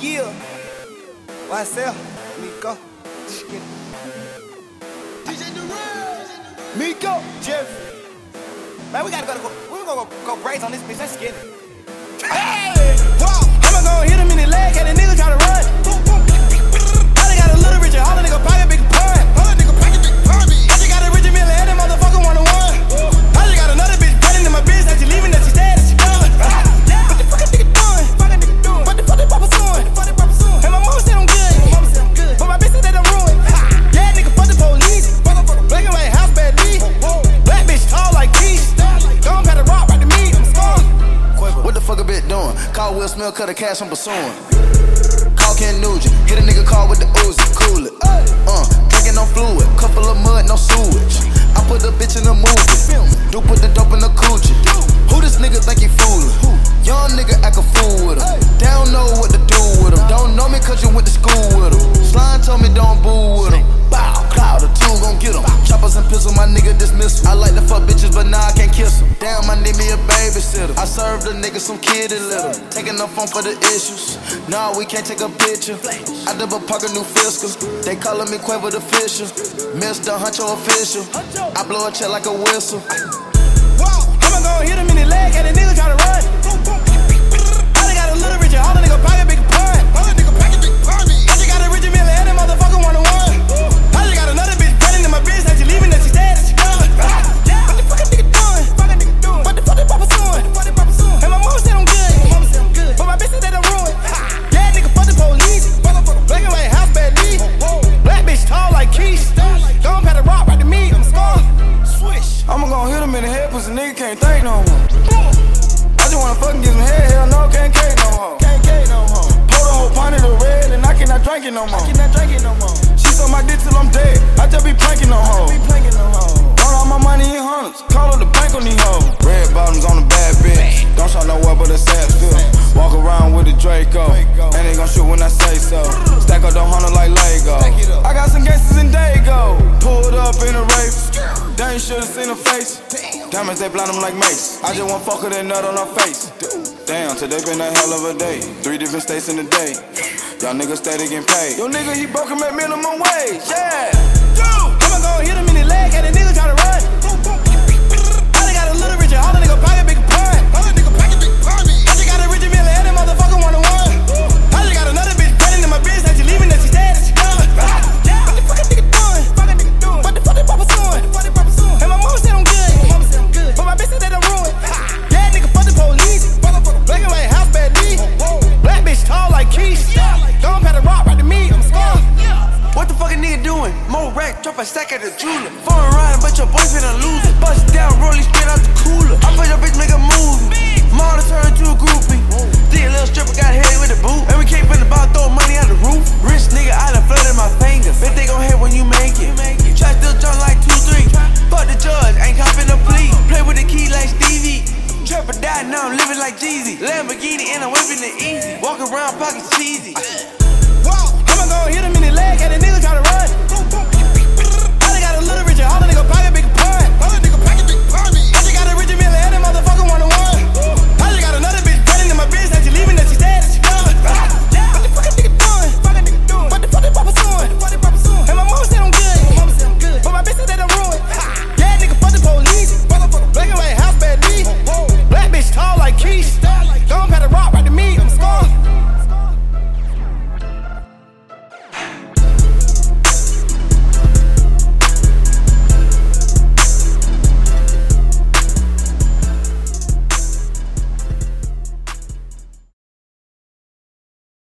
Yeah. Myself, Miko. DJ Durel. Miko. Jeff. Man, we gotta go, go we gonna go, go brace on this bitch. Let's get it. Hey! Whoa! I'ma go hit him in the leg, Will cut a cash, I'm pursuing. Call Ken Nugent, hit a nigga a nigga some kitty litter. Taking the phone for the issues. Nah, we can't take a picture. I double park a new fiscal. They calling me Quavo the Fisher. Mr. Huncho official. I blow a check like a whistle. Whoa, I'ma go hit him in the leg, and the nigga try to run. And they gon' shoot when I say so. Stack up the hundred like Lego. I got some gangsters in Dago, pulled up in a Wraith. They ain't should've seen her face. Diamonds, they blind them like mace. I just want fuck her that nut on her face. Damn, today been a hell of a day. Three different states in a day. Y'all niggas steady getting paid. Yo, nigga, he broke him at minimum wage. Yeah. Rack, drop a stack at the jeweler. Foreign riding, but your boyfriend a loser. Bust down, rolling straight out the cooler. I put your bitch make a movie. Model turn to a groupie. Did a little stripper, got head with a boot. And we came from the bottom, throw money out the roof. Rich nigga, I done flooded my fingers. Bet they gon' hit when you make it. Try still jump like 2 3. Fuck the judge, ain't copping a plea. Play with the key like Stevie. Trapper died, now I'm living like Jeezy. Lamborghini and I'm whipping it easy. Walk around pockets cheesy. Whoa, I'ma go hit him in the leg, and the nigga try to run.